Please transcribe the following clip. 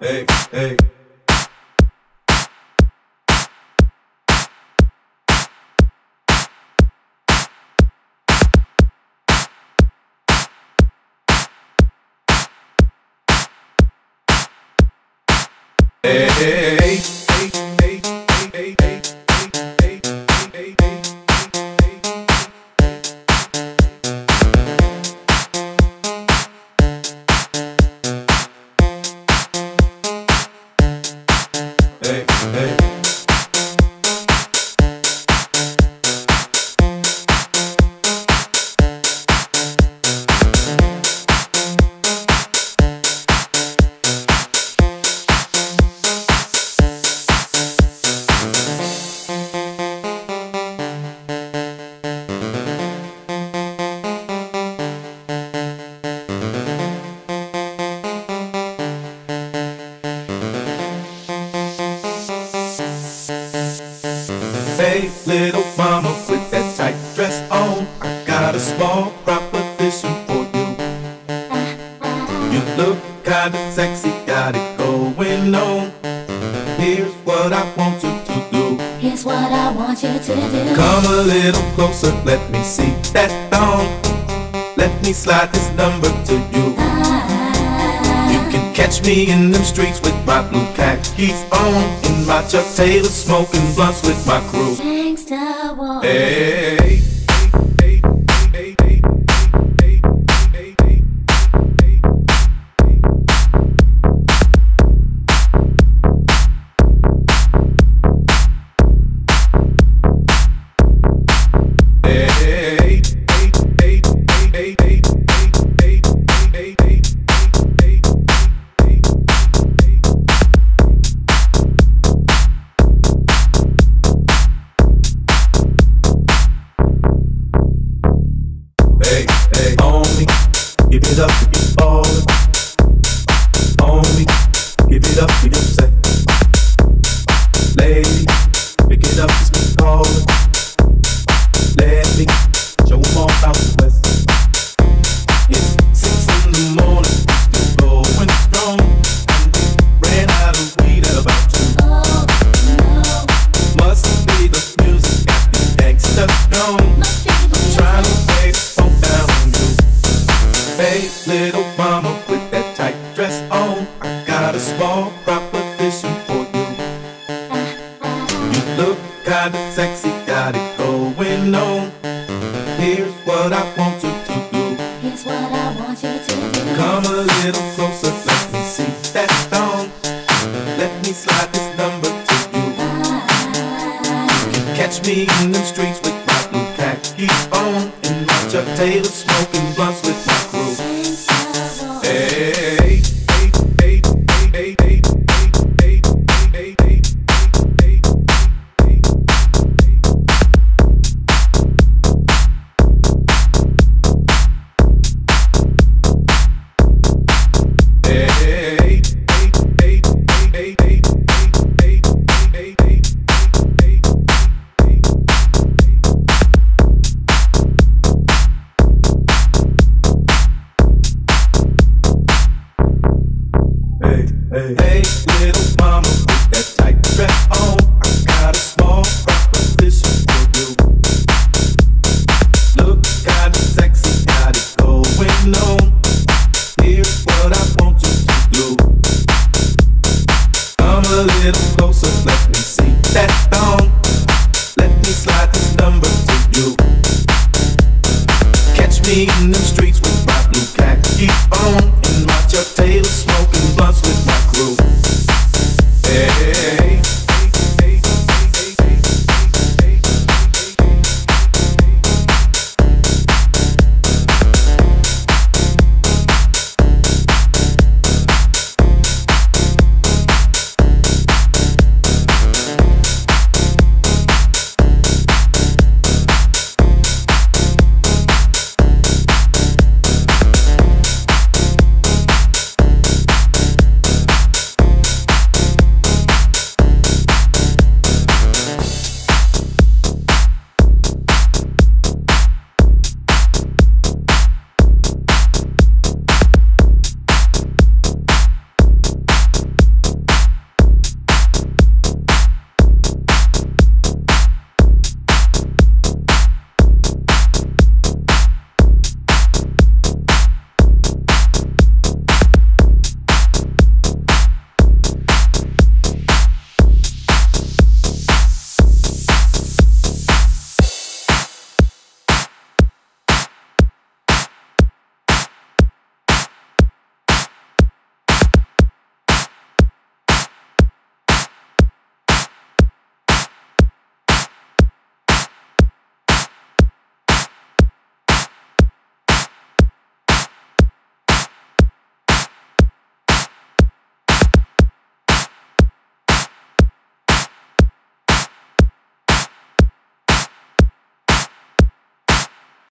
Hey, hey. Hey, hey, hey, little mama with that tight dress on. I got a small proposition for you. You look kinda sexy, got it going on. Here's what I want you to do. Here's what I want you to do. Come a little closer, let me see that thong. Let me slide this number to you. Ah. You can catch me in them streets with my blue khakis on. In my Chuck Taylor smoking blunts with my crew. Eee up look kinda sexy, got it going on. Here's what I want you to do. Here's what I want you to do. Come a little closer, let me see that thong. Let me slide this number to you. you Catch me in the streets with my blue khakis on. In my Chuck Taylor smoking blunts streets with my blue khaki on. And watch your tail